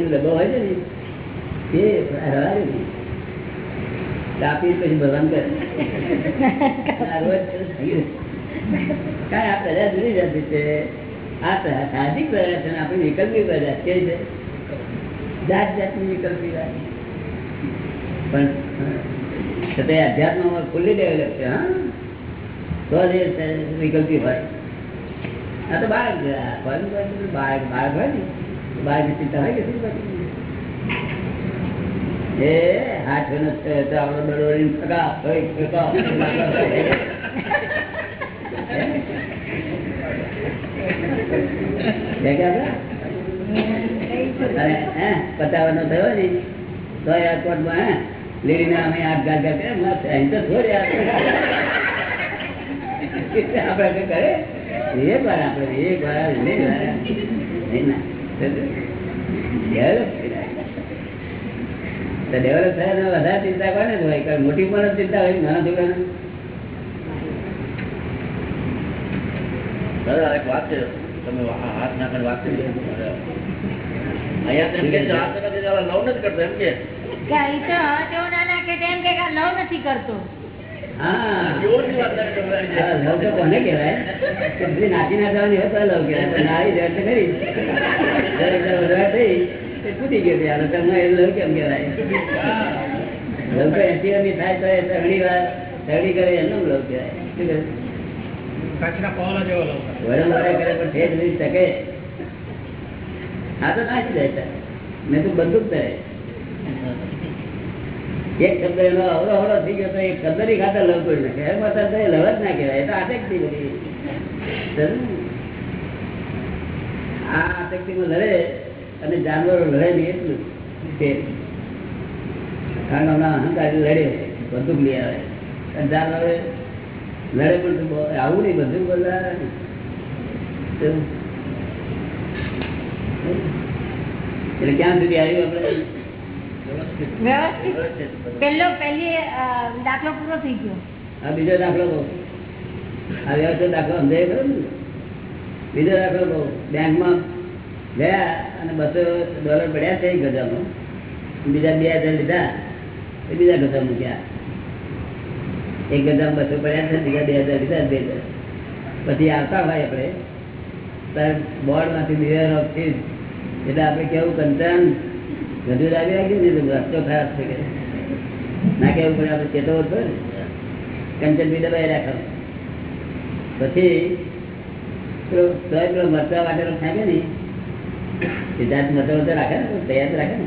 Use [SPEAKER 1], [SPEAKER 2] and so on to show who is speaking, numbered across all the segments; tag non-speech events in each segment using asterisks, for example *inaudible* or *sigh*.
[SPEAKER 1] નો ડબ્બો હોય છે ને તે હરાવે નહીં. કાપી પછી ભગવાન કરે રોજ છે. આ સાહજિક પ્રજા છે પણ છતાં અધ્યાત્મમાં ફૂલ્લી ડેવલપ છે, હા. તો વિકલ્પી હોય. આ તો બાળક બાળક બાળક હોય ને. બાળકની ચિંતા હોય કે? એ હાથ આપણે? અને, હે, પતાવાનો થયો ને તો એરપોર્ટમાં હે લેડીને અમે ગાળ કરે, મસ્ત, અહીં તો થોડી આપણે કરે એ વાર આપણે એ વાર નહીં વાર. નહીં ડેવલપ થઈ જાય તો ડેવલપ થાય તો વધારે ચિંતા કોને જ હોય? કારણ મોટી પણ ચિંતા હોય નાના છોકરાને?
[SPEAKER 2] દાદા એક વાત છે. તમે હાથ હાથ નાખીને વાત કરી અહીંયા લવ નથી કરતો એમ કે.
[SPEAKER 3] ના લવ નથી કરતો.
[SPEAKER 1] કોને બધી નાચી હોય તો લવ કેવાય પણ નારી જાય ખરી. ગયો એ લવ કેમ કેવાય લવ તો એસી ની થાય તો એ તગડી વાર તગડી કરે લવ શું? વડે વડે કરે પણ ઠેઠ સુધી ટકે આ તો નાચી જાય છે. મેં તો બંદૂક થાય એક શબ્દ એનો અવરો અવરો થઈ ગયો તો એક શબ્દ ખાતર લવ કરી નાખે એમ એ લવ જ ના કહેવાય, એ તો આસક્તિ બધી? આ આસક્તિમાં લડે અને જાનવરો લડે નહીં એટલું તે કારણ અહંકારી લડે બધું લઈ આવે. અને જાનવરે લડે પણ આવું નહીં, બધું બોલા એટલે ક્યાં સુધી આવ્યું આપણે?
[SPEAKER 3] વ્યવસ્થિત. પેલો પહેલી દાખલો પૂરો થઈ ગયો.
[SPEAKER 1] આ બીજો દાખલો કહું. આ વ્યવસ્થિત દાખલો સમજાય ખરો ને? બીજો દાખલો કહું. બેંકમાં ગયા અને બસો ડોલર પડ્યા છે ગજામાં બીજા બે હજાર લીધા એ બીજા ગજા મૂક્યા. એક ગજામાં બસો પડ્યા છે બીજા બે હજાર લીધા બે હજાર. પછી આવતા હોય આપણે ત્યારે બોર્ડમાંથી બિહેર ઓફ ચીજ એટલે આપણે કેવું કંચાન ગજુ આવી આવ્યું ને રસ્તો ખરાબ થઈ કે ના કેવું પડે, આપણે ચેતવવો જ ને. કંચન બી દબાઈ રાખો પછી, પેલો મરચા વાટેલો ફેંકે ને, સિદ્ધાર્થ મરચા વરચા રાખે ને, તૈયાર રાખે ને.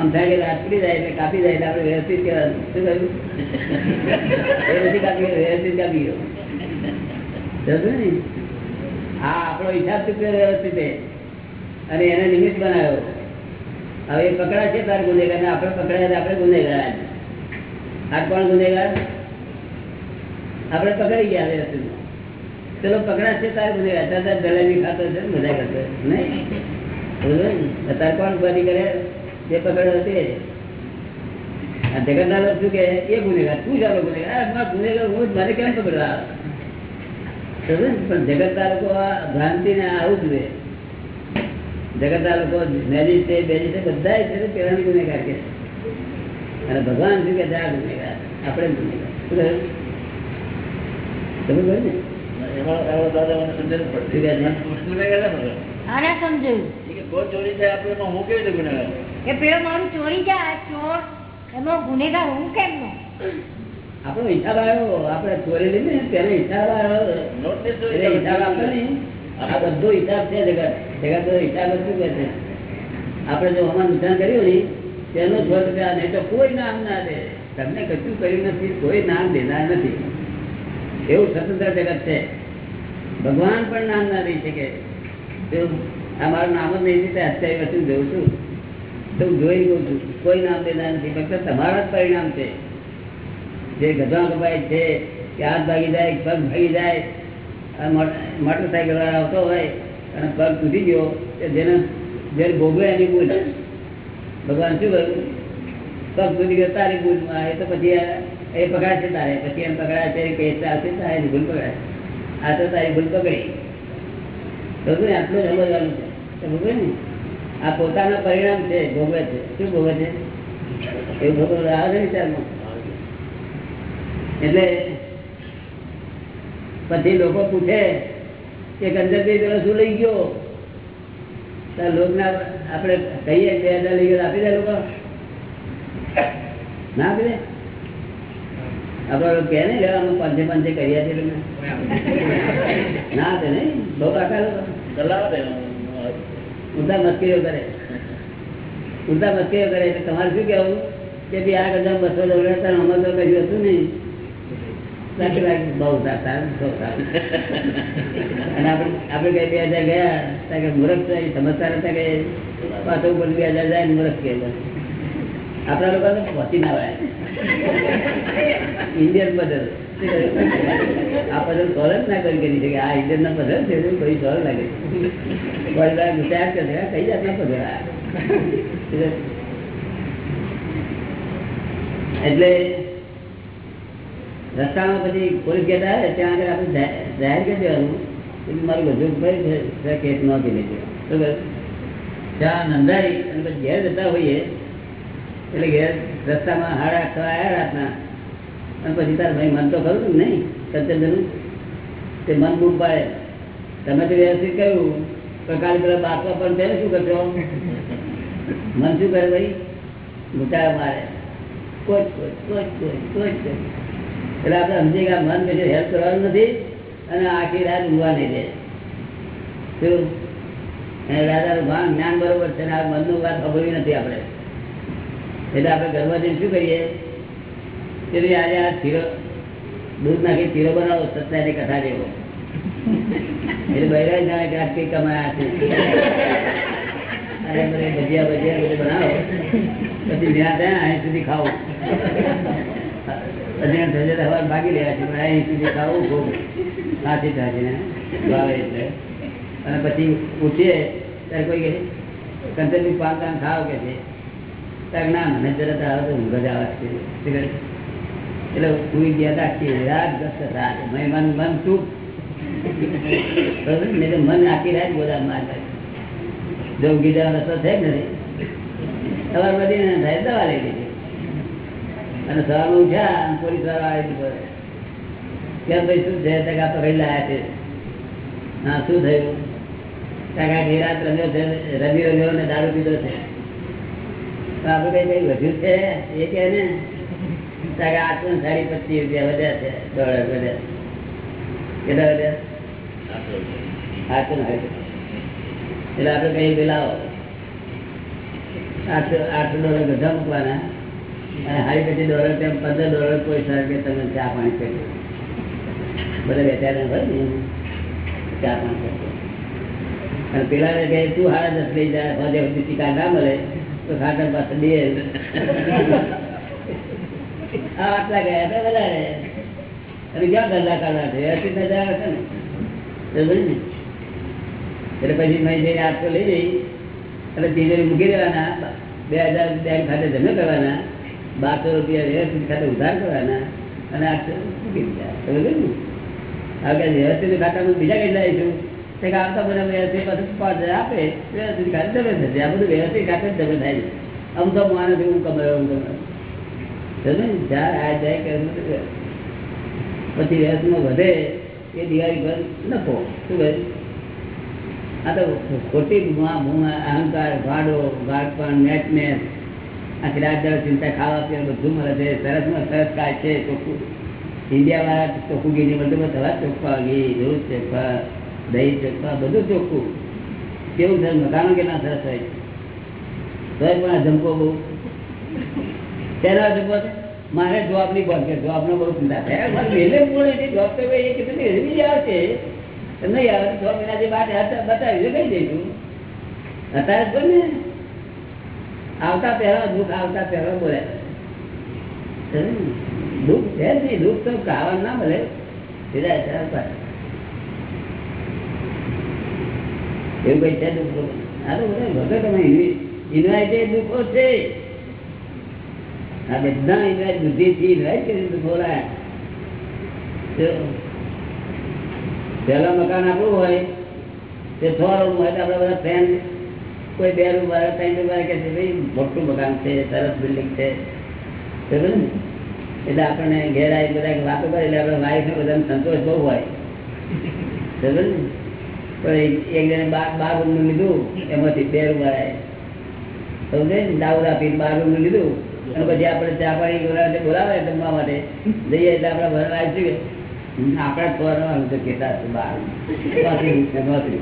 [SPEAKER 1] આમ થાય કે રાત્રી જાય એટલે કાપી જાય આપણે વ્યવસ્થિત કહેવાનું. શું કહ્યું? નથી કાપી વ્યવસ્થિત કાપી ગયો. ને? હા, આપણો હિસાબ ચૂક્યો વ્યવસ્થિત? છે. અને એને નિમિત્ત બનાવ્યો. હવે એ પકડાય છે તારે ગુનેગાર આપડે આપણે પકડાય આપણે ગુનેગાર આ કોણ ગુનેગાર? આપણે પકડી ગયા વ્યવસ્થિત ચલો પકડાશે તારે ગુનેગાર. તાર જલેબી ખાતો છે બધા કરતો નહીં? અત્યારે કોણ બની કરે? જે પકડ્યો તે. જગન્નાથ શું કે એ ગુનેગાર. તું ચાલો ગુનેગાર. ગુનેગાર હું જ, મારે કેમ પકડવા? પણ જગતદાર લોકો ભ્રાંતિ ને આવું જોઈએ જગતના લોકો મેજિસ્ટ્રેટ બેજિસ્ટ્રેટ બધા છે પેલાની ગુનેગાર કે અને ભગવાન શું કે જા ગુનેગાર આપણે ગુનેગાર. શું કહ્યું ને? છે?
[SPEAKER 2] આપણે એમાં હું કેવી રીતે ગુનેગાર
[SPEAKER 3] કે પેલો મારું ચોરી જાય ચોર એનો ગુનેગાર હું કેમ નો
[SPEAKER 1] આપણો હિસાબ આવ્યો આપણે ચોરી લીધી ને તેનો હિસાબ આવ્યો. હિસાબ આપો ને આ બધો હિસાબ છે જગત જગત તો હિસાબ છે? આપણે જો હમણાં નુકસાન કર્યું ને તેનો સો રૂપિયા નહીં તો કોઈ નામ ના દે. તમને કશું કર્યું નથી, કોઈ નામ દેનાર નથી. એવું સ્વતંત્ર જગત છે. ભગવાન પણ નામ ના દઈ શકે આ મારું નામ જ નહીં દીધા, અત્યારે વસ્તુ જોઉં છું. તો હું જોઈ ગયું છું. કોઈ નામ દેનાર નથી. ફક્ત તમારા જ પરિણામ છે. જે ગધા કપાય છે, કે હાથ ભાગી જાય, પગ ભાગી જાય મોટરસાયકલ વાળા આવતો હોય અને પગ તૂટી ગયો જેને જયારે ભોગવે એની ભૂલ ભગવાન શું કહ્યું? પગ તૂટી ગયો, તારી ભૂલ એ તો પછી એ પકડાશે તારે. પછી એમ પકડાશે કે ચાલશે તારી ભૂલ પકડાશે આ તો તારી ભૂલ પકડી. સમજ્યું આટલું સમજવાનું છે. સમજ્યું ને આ પોતાનું પરિણામ છે, ભોગવે છે. શું ભોગવે છે? એવું ભોગવ આવે છે વિચારમાં? એટલે પછી લોકો પૂછે કે બે પેલો શું લઈ ગયો? લોકના આપણે કહીએ બે હજાર લઈ ગયો આપી દે લોકો. ના આપી દે? આપડે કે નહીં લેવાનું પાંચે પાંચે કર્યા છે તમે ના આપે નહીં બહુ કાકા લોકો. ઉલટા મસ્કરીઓ કરે. ઉલટા મસ્કરીઓ કરે. એટલે તમારે શું કહેવું? કે ભાઈ આ ગજા બસો તારે અમારે તો કશું હતું નહીં. આપણે કઈ બે કે મૂર્ખ પાછો ઉપર બે હજાર જાય ને કે આપણા ના પદલ આ? એટલે રસ્તામાં પછી પોલીસ ગેટ આવે ત્યાં આગળ આપણે જાહેર કરી દેવાનું. એટલે મારું બધું ભાઈ કેસ નોંધી લેજો બરાબર? ત્યાં નંદાઈ અને પછી ઘેર જતા હોઈએ. એટલે ઘેર રસ્તામાં હાડા છ આવ્યા રાતના. અને પછી તાર ભાઈ, મન તો ખરું ને નહીં સત્યનું તે મન બૂમ પાડે. તમે તો વ્યવસ્થિત કહ્યું પણ કાલે પેલા બાપા પણ તેને શું કરશો? મન શું કરે ભાઈ? ઘૂંટાળા મારે. કોઈ કોઈ કોઈ કોઈ કોઈ કોઈ એટલે આપણે સમજીએ કે મન પછી હેલ્પ કરવાનું નથી અને આખી રાત ઊંઘવા નહીં દે. શું? અને ભાન જ્ઞાન બરોબર છે આ મનનું વાત ખબર નથી આપણે. એટલે આપણે ઘરમાં જઈને શું કરીએ? ભાઈ આજે આ શીરો દૂધ નાખી શીરો બનાવો, સત્યની કથા જેવો એટલે બૈરા જાણે કે કઈ કમાયા છે. ભજીયા ભજીયા બધું બનાવો. પછી જ્યાં ત્યાં અહીં સુધી ખાવું થશે ભાગી રહ્યા છે, પણ અહીં સુધી ખાવું ખૂબ સાચી સાચીને ભાવે એટલે. અને પછી ઉઠીએ, ત્યારે કોઈ કહે કંચનની પાન તાન ખાવ કે છે? ત્યારે ના, મને તરત આવે તો ઊંઘ જ આવે એટલે સુઈ ગયા હતા રાત ગસ્ત રાત મેં મન ચૂપ નહીં તો મન આખી રાત બધા મારતા જો જવાનો રસ્તો છે ને નથી. સવાર બધી થાય દવા લઈ લીધી અને સવાર ઉઠ્યા અને પોલીસવાળા આવી દીધો કેમ ભાઈ શું છે ટકા પકડી લાયા છે. હા, શું થયું? ટકા કે રાત રમ્યો છે રમી રમ્યો ને દારૂ પીધો છે. આપડે કઈ કઈ વધ્યું છે? એ કે ને ટકા ને સાડી પચીસ રૂપિયા વધ્યા છે, દોઢ વધ્યા કેટલા વધ્યા? ને સાડી એટલે આપણે કઈ પેલા આઠસો આઠસો ડોલર બધા મૂકવાના. અને હારી પછી ડોલર તેમ પંદર ડોલર કોઈ સર કે તમે ચા પાણી કરી બધા વેચારા હોય ચા પાણી કરી અને પેલા ને કહે તું હારા દસ લઈ જાય હજે શિકાર ના મળે, તો ખાતર પાસે દે આટલા ગયા હતા વધારે. અને ક્યાં ધંધા કરવા છે? અસી ધંધા હશે ને? ને? એટલે પછી મેં જઈને આટલો લઈ જઈ અને ધીરે મૂકી દેવાના, બે હજાર બેંક ખાતે જમે કરવાના. બારસો રૂપિયા વ્યવસ્થિત ખાતે ઉધાર કરવાના, અને વ્યવસ્થિત ખાતામાં બીજા કેટલા આવીશું કે આવતા બધા વ્યવસ્થિત પછી પાંચ આપે. વ્યવસ્થિત ખાતે જમે થશે આ બધું વ્યવસ્થિત ખાતે જ જમે થાય છે. આમ તો માણસ હું કમાયો હું કમાયો. સમજ્યું ને? જ્યાં આ જાય કે પછી વ્યવસ્થિતમાં વધે એ દિવાળી પર નફો. શું કહે? આ તો ખોટી અહંકાર, ભાડો ગાડપણ નેટનેસ આખી ચિંતા ખાવા પીવા બધું મળે છે. સરસમાં સરસ કાય છે, ચોખ્ખું. ઇન્ડિયા વાળા ચોખ્ખું ઘી નહીં મળતું થવા ચોખ્ખા, ઘી, દૂધ ચોખ્ખા, દહીં ચોખ્ખા, બધું ચોખ્ખું. કેવું છે મકાનો ના સરસ હોય? છે પણ જંપો બહુ. તેના જંપો છે? મારે જોબની બોલ કે જોબનો બહુ ચિંતા થાય વહેલે મોડે છે, જવાબ તો એ કેટલી એવી આવશે નહીં આવે છ. મહિના જે બાદ બતાવી કઈ દઈશું. અત્યારે જ બોલ ને. આવતા પહેલા દુઃખ આવતા પહેલા બોલે દુઃખ છે જ નહીં. દુઃખ તો ખાવાનું ના મળે. સીધા. એવું કઈ છે દુઃખ તમે દુઃખો છે. આ બધા ઇન્વાઇટ બુદ્ધિથી ઇન્વાઇટ કરી દુઃખો પહેલા મકાન આપણું હોય, તે છ હોય તો આપણે બધા ફ્રેન્ડ કોઈ બે રૂમ વાળા ત્રણ રૂમ વાળા કે છે, ભાઈ, મોટું મકાન છે, સરસ બિલ્ડિંગ છે. એટલે આપણને ઘેર આવી બધા વાતો કરે, એટલે આપણે વાઈફ ને બધાને સંતોષ બહુ હોય. બરોબર ને? પણ એક- જણે બાર બાર રૂમનું લીધું, એમાંથી બે રૂમ વાળાએ. સમજે? ને દાઉદ આપીને બાર રૂમનું લીધું, અને પછી આપણે ચા પાણી બોલાવે બોલાવે જમવા માટે. જઈએ એટલે આપણે ભરવા આવી છીએ આપણા ખોરવાનું તો કેટલા બાર. નોકરી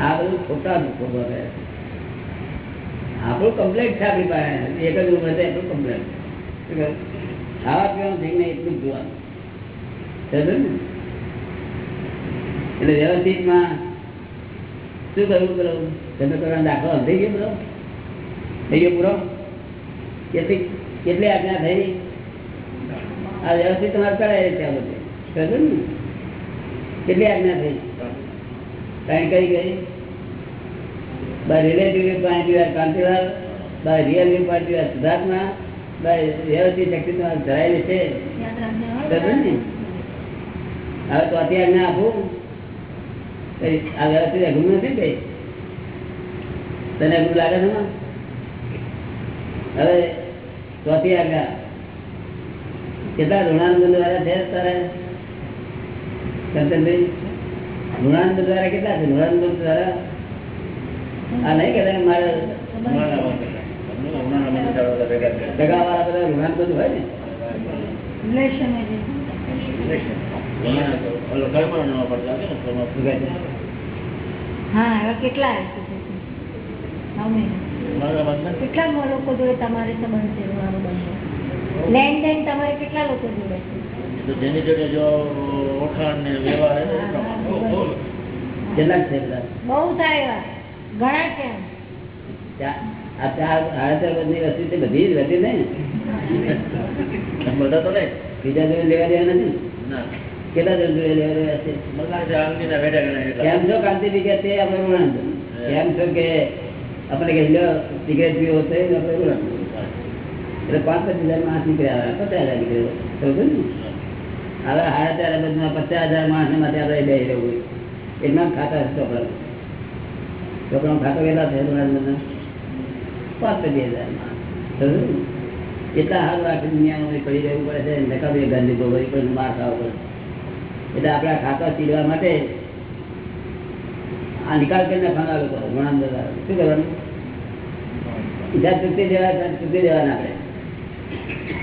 [SPEAKER 1] આ બધું ખોટા દુઃખો ભરે આપણું કમ્પ્લેટ છે આપણી પાસે. એક જ ઉંમર છે. એટલું કમ્પ્લેટ ખાવા પીવાનું જઈને એટલું જ જોવાનું? એટલે વ્યવસ્થિતમાં શું કરવું પેલો? તમે કરવાનો દાખલો થઈ ગયો બધો થઈ ગયો પૂરો? કેટલી કેટલી આજ્ઞા થઈ? આ વ્યવસ્થિત તમારે કરાય છે આ બધું. સમજે ને કેટલી આજ્ઞા થઈ? ત્રણ કઈ ગઈ by relative point you are Kantilal by real view point you are સિદ્ધાર્થમાં by વ્યવસ્થિત શક્તિ ધરાયેલી છે? સમજે ને? હવે તો અત્યારે આજ્ઞા આપું. આ વ્યવસ્થિત અઘરું નથી કઈ? તને અઘરું લાગે છે હવે ચોથી આજ્ઞા કેટલા ઋણાનંદ વાળા છે તારે? ઋણાનંદ દ્વારા કેટલા છે? દ્વારા આ નહીં કે મારે
[SPEAKER 2] માં બધા. તમને ઉનાળા માં બધા બધા ભેગા થયા.
[SPEAKER 1] ટકા વાળા બધા ઋણાનંદ હોય ને?
[SPEAKER 2] ઉનાળા તો ઓલો કલ્પના ન પડતા કે ને તો
[SPEAKER 1] શું કહે છે?
[SPEAKER 3] હા એવા કેટલા. કેટલા લોકો જોડે તમારે સંબંધ છે? લેન દેન તમારે કેટલા લોકો જોડે છે?
[SPEAKER 2] તો જેની જગ્યાએ જો ઓળખાણ ને વ્યવહાર
[SPEAKER 1] કેટલાક છે બધા
[SPEAKER 3] બહુ થાય ઘણા છે
[SPEAKER 1] આ ચાર સાડા ચાર બધી વસ્તુ છે બધી જ વધી નહીં
[SPEAKER 2] બધા તો નહીં.
[SPEAKER 1] બીજા જોડે લેવા દેવા નથી? કેટલા જણ જોડે લેવા દેવા છે?
[SPEAKER 2] બધા જે આંગળીના વેઢા ગણાય એટલા.
[SPEAKER 1] કેમ છો કાંતિ વિકે તે આપણે ઋણાનંદ કેમ છો કે આપણે કહી લો સિગરેટ પીવો તો આપણે ઋણાનંદ એટલે પાંચ પચીસ હજાર માણસ નીકળ્યા. પચાસ હજાર નીકળ્યો હવે હાડા ચાર અબજમાં પચાસ હજાર માણસ માટે આપણે બે રહેવું એટલા જ ખાતા ચોપડા ચોપડાનું ખાતો કેટલા છે ઋણાનંદના પાંચ બે હજાર એટલા હાલ આખી દુનિયામાં પડી રહેવું પડે છે નકામી ગાંધી ગોબરી પણ માર ખાવો પડે. એટલે આપણા ખાતા ચીડવા માટે આ નિકાલ કરીને નાખવાના લોકો ઋણાનંદ દ્વારા. શું કરવાનું? બીજા ચૂકતી દેવા ચૂકી ચૂકતી દેવાના આપણે.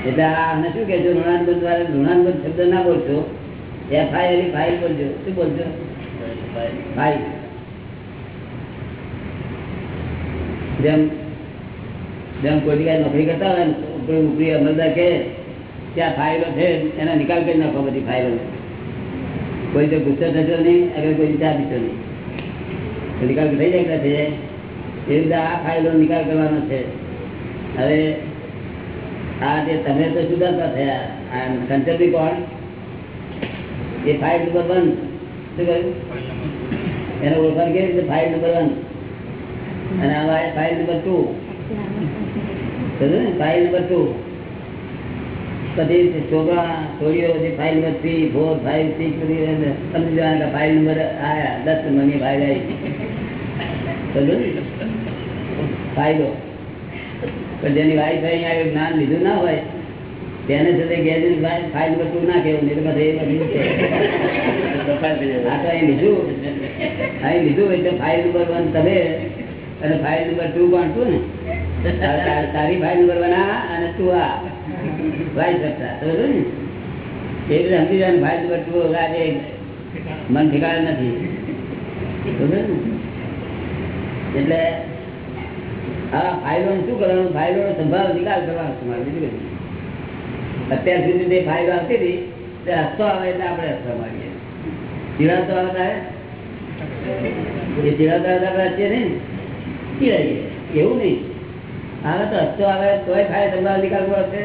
[SPEAKER 1] એટલે આને શું કહેજો ઋણાનંદ દ્વારા ઋણાનંદ શબ્દ ના બોલશો. એફ આઈ એની ફાઇલ બોલજો. શું બોલજો? ફાઇલ જેમ જેમ કોઈ જગ્યાએ નોકરી કરતા હોય ઉપરી ઉપરી અમલદાર કે ત્યાં ફાઇલો છે, એના નિકાલ કરી નાખો બધી ફાઇલો કોઈ તો ગુસ્સો થશો નહીં, અગર કોઈ ચા પીશો નહીં. નિકાલ થઈ જાય છે એ રીતે આ ફાઇલો નિકાલ કરવાનો છે. હવે તમે તો પછી છોકરા છોડીઓ જે file number three four five six file number આયા, દસ નંબરની ફાઇલ આવી. ફાઇલો પણ જેની વાઈફ અહીંયા જ્ઞાન લીધું ના હોય, તેને સાથે ગેજેટ ફાઇલ નંબર ના કેવું, નહીં. આ તો અહીં લીધું. અહીં લીધું ફાઇલ નંબર વન તમે અને ફાઇલ નંબર ટુ પણ તું ને. તાર- ફાઇલ નંબર વન આ અને તું આ. વાઈ કરતા સમજો ને? એ રીતે સમજી જાય ફાઇલ નંબર ટુ આજે મન ઠેકાણે નથી. એટલે આ ફાઇલો શું કરવાનું? ફાઇલો સંભાળ નિકાલ કરવાનો તમારે બીજું નહીં. અત્યાર સુધી આવતી તે આવે એટલે આપણે હસવા માંગીએ ચીડાતો આવે એ ચીડાતો આવે તો નહીં આવે તો તોય ફાઇલ સંભાળ નિકાલ કરો છે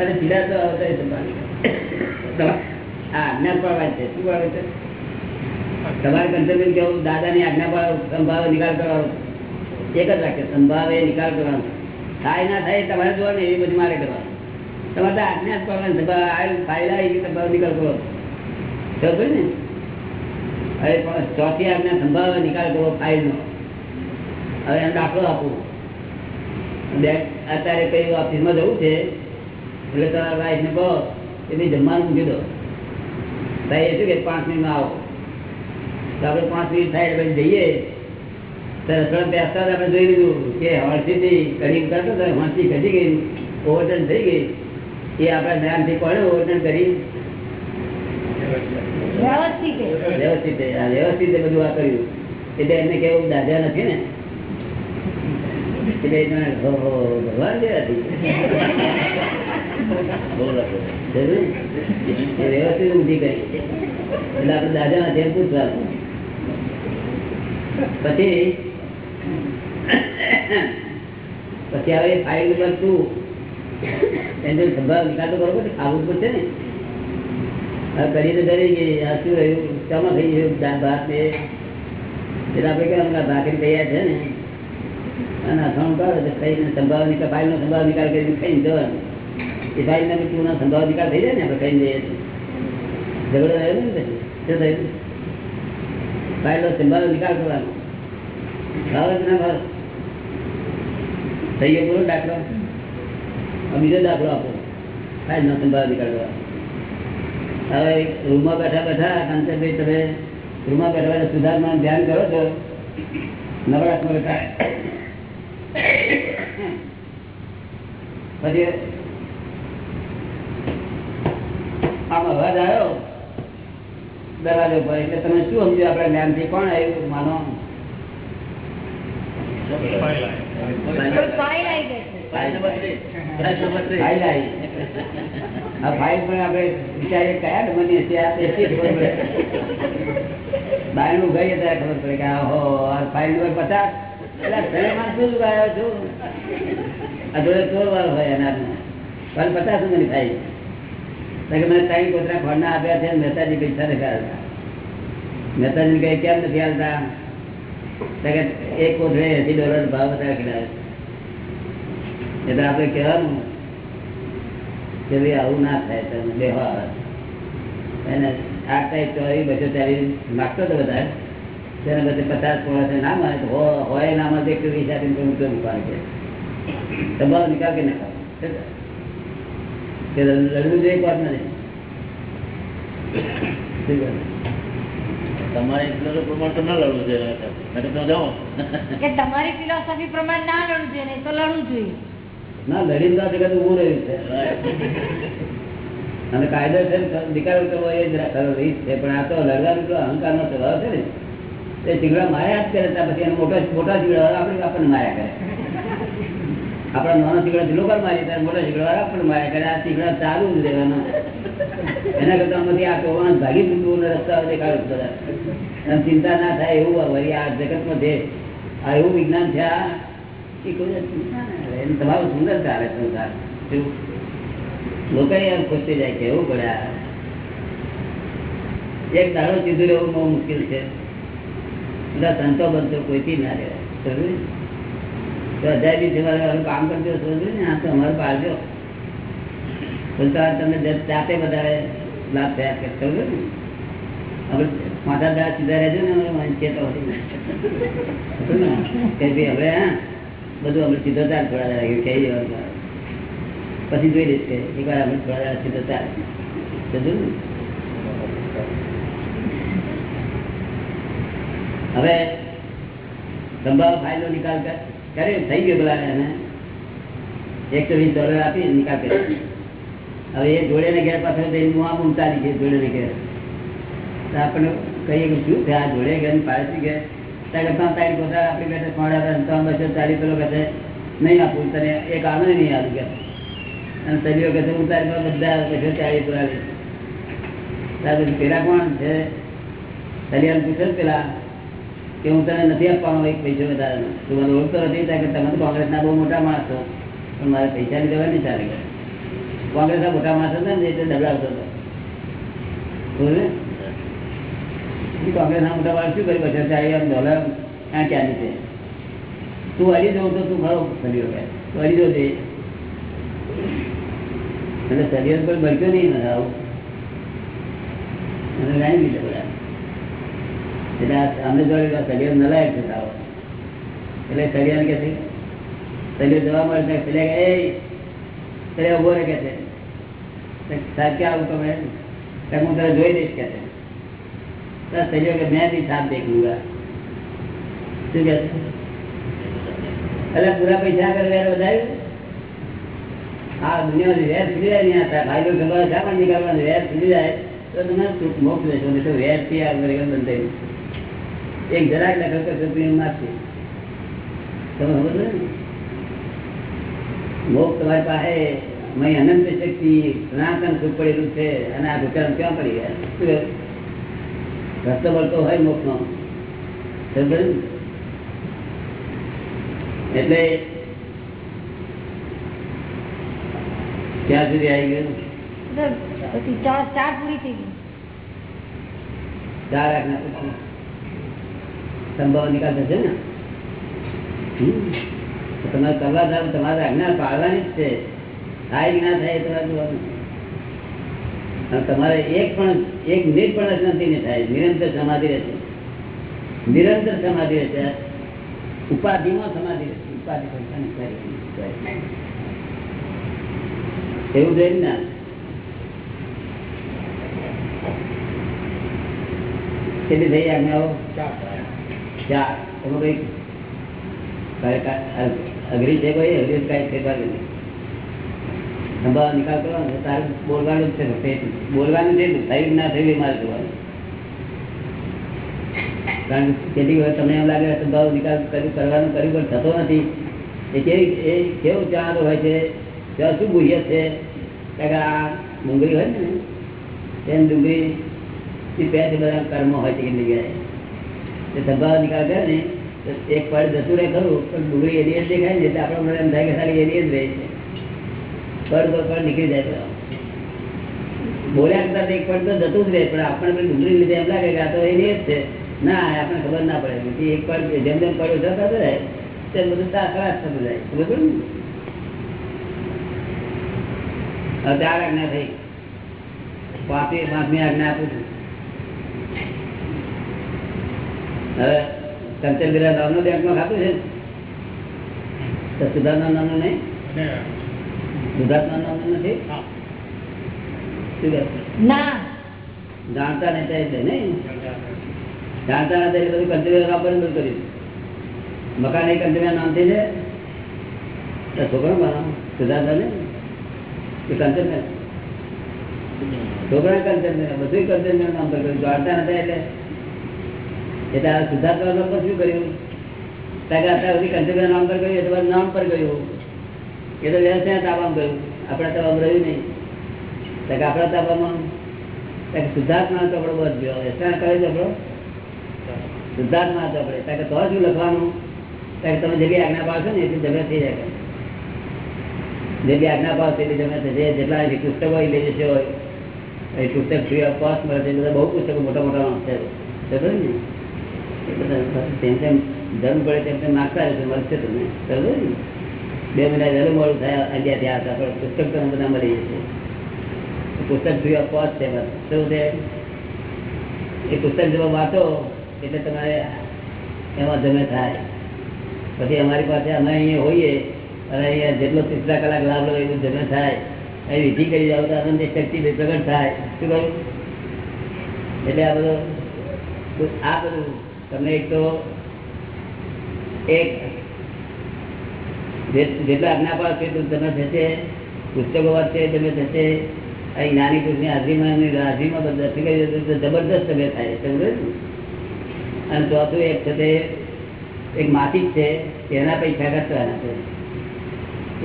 [SPEAKER 1] અને ચીડાતો આવે તોય સંભાળ નિકાલ હા આજ્ઞા પાડવા છે. શું પાડે છે? તમારે કંસર્વેન કેવું દાદાની આજ્ઞા પાડો સંભાવે નિકાલ કરવાનો એક જ રાખે સંભાવે, નિકાલ કરવાનો. થાય, ના થાય, તમારે જોવાનું એવી બધી મારે કરવાનું. તમારે તો આજ્ઞા જ કરવાની સંભાવ આવ્યું આવી ગઈ સંભાવ નિકાલ કરો. ખબર ને? હવે પણ ચોથી આજ્ઞા, સંભાવે, નિકાલ કરવો ફાઇલનો. હવે એમ દાખલો આપો. બે, અત્યારે કઈ ઓફિસમાં જવું છે, એટલે તમારા વાઈફને કહો, કે ભાઈ જમવાનું મૂકી દો. ભાઈ, એ શું કે, પાંચ મિનિટમાં આવો. તો આપણે પાંચ મિનિટ થાય એટલે જઈએ. રસોડા બેસતા જ આપણે જોઈ લીધું કે હળસીથી કઢી કરતો હતો હળસી ઘટી ગઈ ઓવરટર્ન થઈ ગઈ. એ આપણા જ્ઞાનથી કોણે ઓવરટર્ન કરી.
[SPEAKER 3] વ્યવસ્થિત એ.
[SPEAKER 1] વ્યવસ્થિત આ વ્યવસ્થિત બધું આ કર્યું. એટલે એમને કેવું દાદા નથી ને? એટલે એ જાણે, હો, હો, ભગવાન જેવા થઈ
[SPEAKER 2] બહુ લાગે.
[SPEAKER 1] જરૂર? એ વ્યવસ્થિત ઊંધી કરી. એટલે આપણે દાદા નથી એમ પૂછવાનું. પછી પછી હવે ફાઇલ નંબર ટુ એને સંભાળ નિકાલ તો બરોબર ખાવું પડશે ને. કરી તો કરી ગઈ આ શું રહ્યું? શામાં થઈ ગયું? ભાત ને એટલે આપણે કેમ ભાખરી તૈયાર છે ને? અને અથાણું કાઢો તો સંભાવ નિકાલ ફાઇલનો સંભાવ નિકાલ કરીને ખાઈને જવાનું? એ ફાઇલ નંબર ટુ નો સંભાવ નિકાલ થઈ જાય ને આપણે ખાઈને જઈએ? તો. ઝઘડો રહ્યો ને શું થયું? ફાઇલનો સંભાવ નિકાલ કરવાનો. ભાવ ના ભાવ. થઈ ગયો પૂરો દાખલો. બીજો દાખલો આપો. ફાઇલનો ન નિકાલ નીકળવા. હવે રૂમમાં બેઠા બેઠા કાંચનભાઈ તમે રૂમમાં બેઠા બેઠા સુધારમાં ધ્યાન કરો છો? નવરાત્રમાં બેઠા. પછી આમ અવાજ આવ્યો? દરવાજો પર એટલે તમે શું સમજો, આપણા જ્ઞાનથી કોણ આવ્યું? માનો.
[SPEAKER 3] ગઈ
[SPEAKER 1] ત્યારે ખબર પડે કે ફાઇલ નંબર પચાસ. એટલે શરીરમાં શું આવ્યો છું આ જોડે ચોર વાળો હોય એના પણ પચાસ નંબરની ફાઇલ કે મેં ત્રણ કોતરા ખોડના આપ્યા છે મહેતાજી પૈસા નથી હાલતા. મહેતાજી કહે કેમ નથી હાલતા? એક કોથળે એસી કે ભાઈ આવું ના થાય તમે બેહો આવે. એને આ ટાઈપ ચોરી બસો ચાલીસ માગતો હતો બધા તેના બધે પચાસ પોણા ના મળે તો હોય ના મળે એક વીસ આપીને તો ઊંચો મૂકવાનો કે તમારો નિકાલ કે કે લડવું જોઈએ કોર્ટ નથી શું કહે?
[SPEAKER 2] તમારે એટલું પ્રમાણ તો ના લડવું જોઈએ નકર જાઓ.
[SPEAKER 3] કે તમારી ફિલોસોફી પ્રમાણે ના લડવું જોઈએ નહીં તો લડવું જોઈએ.
[SPEAKER 1] ના લડીને તો આ જગત ઊભું રહ્યું છે. અને કાયદેસર નિકાલ કરવો એ જ ખરો રીત છે. પણ આ તો લડવાનું તો અહંકારનો સ્વભાવ છે ને તે ચીગડા માર્યા જ કરે ત્યાર પછી એને મોટા મોટા ચીગડા આપણે આપણને માર્યા કરે. આપડા નાના ચીગડા લોકો મારી ત્યારે મોટા ચીગડા આપણને માર્યા કરે. આ ચીગડા ચાલુ જ રહેવાના. એના કરતા આમાંથી આ કૌવાણ ભાગી મૂકવું રસ્તા દેખાડું બધા અને ચિંતા ના થાય એવું વળી આ જગતમાં જે આ એવું વિજ્ઞાન છે, આ. એમ લોકો યાર ખુશ જાય કે પડે એક દાડો સીધું રહેવું બહુ મુશ્કેલ છે. બધા સંતો બંતો કોઈથી ના રહે સમજ્યું? તો કામ કરજો ને? આ તો અમારે પાડજો સંસાર તમને જ- જાતે વધારે લાભ થયા કે સમજ્યું ને હવે માથા દાળ સીધા રહેજો ને અમે વાંચીએ તો હોતી નહીં. સમજ્યું ને? કે ભાઈ હવે હા બધું અમે સીધો ચાલ થોડા દાડા કહી દેવાનું પછી જોઈ લઈશ કે એક વાર અમે થોડા દાડા સીધો ચાલ સમજ્યું ને? હવે સંભાવ ફાઇલનો નિકાલ કર- કર્યો થઈ ગયો પેલા એને એકસો વીસ ડોલર આપી નિકાલ કર્યો હવે એ જોડે ને ઘેર પાછળ જઈને હું આમ ચાલી ગઈ જોડે ને ઘેર આપણે કહીએ કે શું થયા જોડે ઘેર પાડતી ગયા ત્યાં પોતા આપણી બેઠે ખોડા ત્રણ બસો ચાલી પેલો નહીં આપું તને એક આવે નહીં આવું કે. અને સલીઓ કહે હું તારી બધા બસો ચાલી પુરાવી પેલા કોણ છે? સલિયાને પૂછે પેલા કે હું તને નથી આપવાનો એક પૈસો વધારે તું મને ઓળખતો નથી ત્યાં કે તમે તો કોંગ્રેસના બહુ મોટા માણસ છો. પણ મારે પૈસા લીધા નહીં ચાલે કે કોંગ્રેસના મોટા માણસ હતા ને એટલે દબડાવતો હતો. કોંગ્રેસ ના મોટા માણસ શું કર્યું? પછી ચાલી આમ ડોલર ક્યાં ક્યાંની છે તું હરી જવું તો તું ખરો કે. તું હરી જવું એટલે સલિયો પર બળક્યો નહીં મને આવું. અને લાવી લીધા બધા. એટલે અમે જોડે જોડે ન લાયક થતા એટલે સળિયાને કે છે સળિયો જવા મળે પેલા એ સળિયો ઊભો રહે કે છે? સાહેબ, ક્યાં આવું તમે? તો હું તને જોઈ દઈશ કે છે. બસ થઈ ગયો કે મેં બી સાપ દેખ લુંગા શું કે એટલે પૂરા પૈસા આગળ વેર વધાર્યું? હા, દુનિયામાં વેર છૂટી જાય નહીં આ ભાઈ ખબર શા પણ નીકળવાનું? વેર છૂટી જાય, તો તમે મોક્ષ લેશો નહીં તો વેરથી આ વગર બંધ થયું એક જરાક લખો પીણ મારશે તમે સમજ ને? મોક્ષ તમારી પાસે મય અનંત શક્તિ સનાતન સુખ પડેલું છે અને આ દુકાન ક્યાં પડી ગયા શું કહ્યું? રસ્તો મળતો હોય મોક્ષનો સમજે ને? એટલે ક્યાં સુધી આવી ગયું
[SPEAKER 3] તો પછી ચાર ચાર પૂરી થઈ ગઈ
[SPEAKER 1] ચાર આજ્ઞા પછી સંભાવ નિકાલ થશે ને હમ. તો તમારે કરવા જાવ તમારે આજ્ઞા પાડવાની જ છે. કે ના થાય તમારે જોવાનું. તમારે એક પણ, એક મિનિટ પણ અશાંતિ નહીં થાય. નિરંતર સમાધિ રહેશે. નિરંતર સમાધિ રહેશે. ઉપાધિમાં સમાધિ રહેશે. ઉપાધિ એવું જોઈએ ને કેટલી થઈ આજ્ઞાઓ ચાર. એમાં કઈ કાંઈ કાંઈ અઘરી છે ભાઈ અઘરી કઈ ફેરફાર નથી નિકાલ કરવાનો તારે બોલવાનું જ છે બોલવાનું છે. થયું ના થયું મારે જોવાનું. કારણ કે કેટલીક વખત તમને એમ લાગે સંભાવ નિકાલ કરવાનું કર્યું પણ થતો નથી. એ કેવી એ કેવું ચાલો હોય છે? ત્યાં શું ગુહ્ય છે? કારણ કે આ ડુંગળી હોય ને, તેમ ડુંગળી પેટ બધા કર્મ હોય છે કેટલી જગ્યાએ સંભાવ નિકાલ કરે ને એક પડ જતું રહે ખરું, પણ ડુંગળી એની જ દેખાય ને એટલે આપણે મને એમ થાય કે ખાલી એની જ રહે છે. પડ પર પડ નીકળી જાય બોલ્યા કરતા એક પડ તો જતું જ રહે, પણ આપણને ડુંગળી લીધે એમ લાગે કે આ તો એની જ છે. ના આપણને ખબર ના પડે. પછી એક પડ જેમ જેમ પડ્યો જતો રહે, તેમ બધું ખરાબ થતું જાય. સમજ ને? ચાર આજ્ઞા થઈ. પાંચમી પાંચમી આજ્ઞા આપું છું. હવે કંચનગીરા નામનું બેંકમાં ખાતું છે સુધારના નામનું નહીં? સુધાર્થના નામનું નથી? જાણતા નહીં એટલે નહીં? જાણતા નથી એટલે બધું નામ પર કર્યું મકાન એ કંચનગીરા નામથી છે. તો છોકરો બનાવ સુધાર્થા ને? કે કંચન છોકરા કંચન બધું કંચન નામ પર કર્યું. જાણતા નથી એટલે એટલે આ સિદ્ધાર્થ નામ પર શું કર્યું? ત્યાં અત્યાર સુધી કંચનગીરા નામ પર ગયું એટલે નામ પર ગયું એ તો વ્યવસાય તાબામાં ગયું આપણા તાબામાં રહ્યું નહીં. ત્યાં કે આપણા તાબામાં ત્યાં કે શુદ્ધાત્મા ચોપડો બસ ગયો. વ્યવસાય કયો ચોપડો? શુદ્ધાત્મા ચોપડે. ત્યાં કે તો શું લખવાનું. ત્યાં કે તમે જે બી આજ્ઞા પાડશો ને એટલી જગ્યા થઈ જાય. જે બી આજ્ઞા પાડશો એટલી જગ્યા થશે જેટલા પુસ્તકો લઈ જશે હોય, એ પુસ્તક ફ્રી ઓફ કોસ્ટ મળે છે. બહુ પુસ્તકો મોટા મોટા બરાબર ને? તેમ તેમ છે એમાં જમે થાય. પછી અમારી પાસે અમે અહીંયા હોઈએ, અને અહીંયા જેટલો પિછલા કલાક લાભ લો, એટલું જમે થાય. અહીં વિધિ કરી જાવ તો આનંદ શક્તિ પ્રગટ થાય. શું કહ્યું? એટલે આ બધું આ બધું તમને એક તો એક જેટલા આજ્ઞા એટલું તમે થશે, પુસ્તકો વાંચશે, તમે થશે. અહીં નાની પુરુષની હાજરીમાં હાજરીમાં બધા જબરદસ્ત તમે થાય સમજો અને ચોથું એક તે એક માસિક છે, તેના પૈસા ખર્ચવાના છે.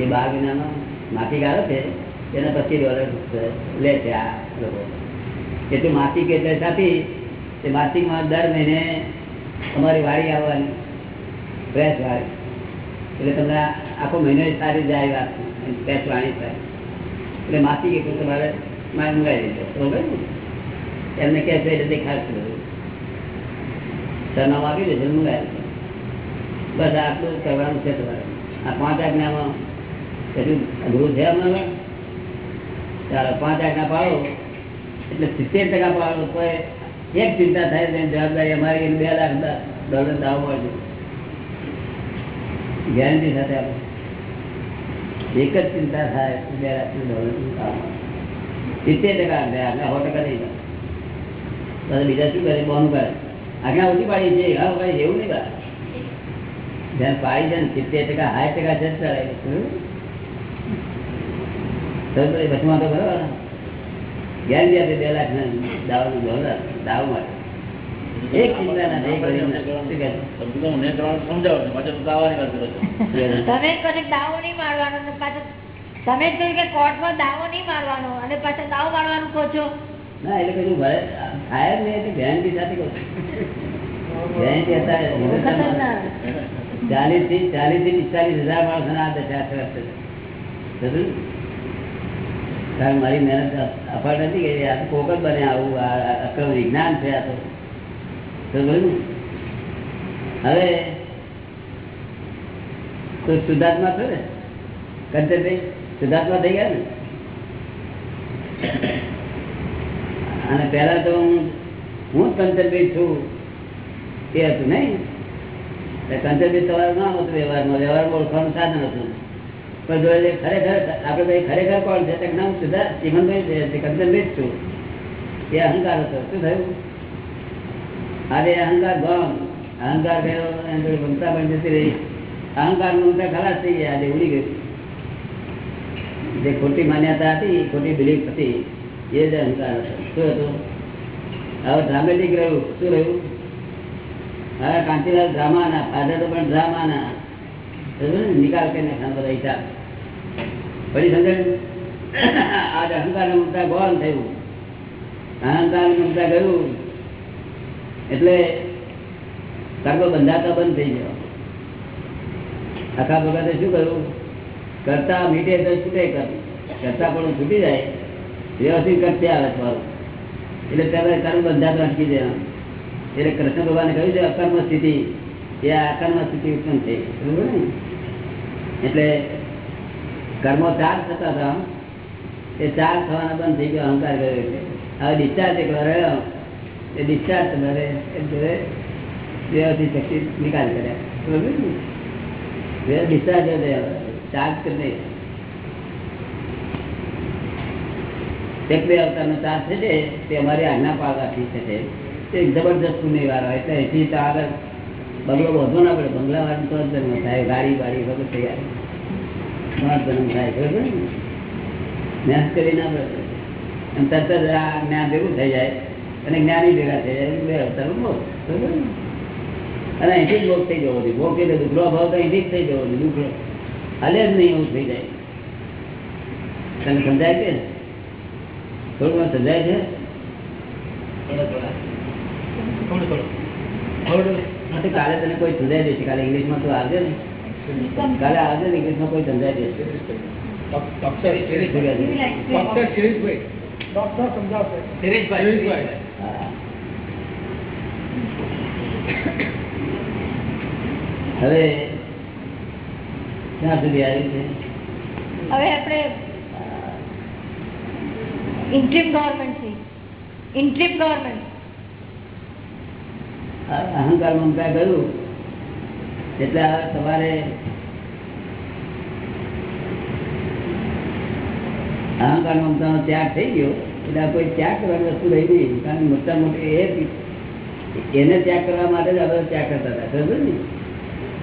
[SPEAKER 1] એ બાર મહિનાનો માસિક આવે છે, તેના પચીસ ડોલર લે છે આ લોકો. એટલું માસિક એટલે સાથી તે માસિકમાં દર મહિને અમારી વાડી આવવાની. ફ્રેશ વાડી. એટલે તમને આખો મહિનો સારી જાય વાત ફ્રેશ વાણી થાય. એટલે માસી કે તમારે મારે મંગાવી દેજો બરોબર એમને કહે છે, એટલે દેખાડશે બધું. સરનામું આપી દેજો મંગાવી દેજો બસ આટલું કરવાનું છે તમારે. આ પાંચ આજ્ઞામાં એટલું અઘરું છે અમારે? ચાલો, પાંચ આજ્ઞા પાડો. એટલે સિત્તેર ટકા પાડો કોઈ એક ચિંતા થાય તેની જવાબદારી અમારી બે લાખ ડોલર દાવ મળશે. ગેરંટી સાથે આપણે એક જ ચિંતા થાય બે લાખ ડોલર સિત્તેર ટકા આપણે સો ટકા નહીં પછી બીજા શું કરે? બોનું કરે. આગળ ઓછી પાડી છે હા ભાઈ એવું નહીં કરે જ્યાં પાડી છે ને સિત્તેર ટકા, સાઠ ટકા છે પછી બસમાં તો બરાબર. ગેરંટી આપે બે લાખ દાવાનું ડોલર દાવ માટે એક ચિંતા ના થઈ કરી? શું કહે? *laughs*
[SPEAKER 2] તમે
[SPEAKER 3] પછી દાવો નહીં મારવાનો અને તમે જ કહ્યું કે કોર્ટમાં દાવો નહીં મારવાનો અને પાછા દાવો મારવાનું કહો છો.
[SPEAKER 1] ના એટલે કશું ભરે થાય નહીં એટલે ગેરંટી સાથે કહું ગેરંટી અત્યારે ચાલીસથી ચાલીસથી પિસ્તાલીસ હજાર માણસો ના દશા મારી મહેનત અફળ નથી કે આ કોક જ બને આવું. અક્રમ વિજ્ઞાન છે, આ તો? હવે કોઈ શુદ્ધાત્મા છો ને? કંચનભાઈ શુદ્ધાત્મા થઈ ગયા ને? અને પહેલા તો હું હું કંચનભાઈ છું. એ હતું નહીં. કંચનભાઈ તમારું નામ હતું વ્યવહારમાં. વ્યવહારમાં ઓળખવાનું સાધન હતું. પણ જો ખરેખર, આપણે ખરેખર કોણ અહંકાર હતો. શું આજે થઈ ગયા, આજે ઉડી ગયું. જે ખોટી માન્યતા હતી, ખોટી બિલીફ હતી, એ જ અહંકાર હતો. શું હતું? હવે ડ્રામેટિક રહ્યું. શું રહ્યું? હવે કાંતિલાલ ડ્રામાના ફાધર પણ ડ્રામાના? નિકાલ કરીને નાખવાનો બધા હિસાબ ગૌણ થયું. અહંકાર મમતા ગયું. એટલે કર્મ બંધાતા બંધ થઈ ગયો. આખા ભગતે શું કર્યું? કરતા મીટે તો છૂટે કર. કરતા પણ છૂટી જાય. વ્યવસ્થિત કરતે આવે તમારું એટલે ત્યારે કર્મ બંધાતો અટકી જાય એટલે કૃષ્ણ ભગવાને કહ્યું છે અકર્મ સ્થિતિ એ અકર્મ સ્થિતિ ઉત્પન્ન થઈ. બરોબર ને? એટલે કર્મો ચાર થતા હતા એ ચાર થવાના બંધ થઈ ગયો, અહંકાર કર્યો એટલે. હવે ડિસ્ચાર્જ એકલો રહ્યો. એ ડિસ્ચાર્જ તમારે જોડે શક્તિ નિકાલ કર્યા. બરોબર ડિસ્ચાર્જ ચાર્જ કરી દે એક બે અવતારનો ચાર્જ છે તે અમારી આજ્ઞા પાડવાથી છે તે તે જબરદસ્ત પુણ્ય હોય એટલે તો આગળ બંગલો વધુ ના પડે બંગલા વાળી તો જન્મ થાય ગાડી વાડી વગર તૈયાર. તમારો જન્મ થાય બરોબર ને? મહેનત કરી ના પડે. અને તરત જ આ જ્ઞાન ભેગું થઈ જાય. અને જ્ઞાની ભેગા થઈ જાય બે અવતાર અને અહીંથી જ ભોગ થઈ જવો જોઈએ. ભોગ એટલે દુઃખનો અભાવ તો અહીંથી જ થઈ જવો જોઈએ. દુઃખ હાલે જ નહીં એવું થઈ જાય. તને સમજાય કે? થોડું સમજાય છે? હા, તો કાલે તને કોઈ સમજાય દેશે કાલે ઇંગ્લિશમાં તો આવજે ને. કાલે આવજે ને ઇંગ્લિશમાં કોઈ સમજાય દેશે હા. હવે ક્યાં સુધી આવ્યું છે?
[SPEAKER 3] હવે આપણે ઇન્ટ્રીમ ગવર્મેન્ટથી ઇન્ટ્રીમ ગવર્મેન્ટ.
[SPEAKER 1] આ અહંકાર મમતા ગયું? એટલે તમારે અહંકાર મમતાનો ત્યાગ થઈ ગયો, એટલે કોઈ ત્યાગ કરવાની વસ્તુ રહી નહીં. કારણ મોટા મોટી એ એને ત્યાગ કરવા માટે જ આપણે ત્યાગ કરતા હતા. ખબર ને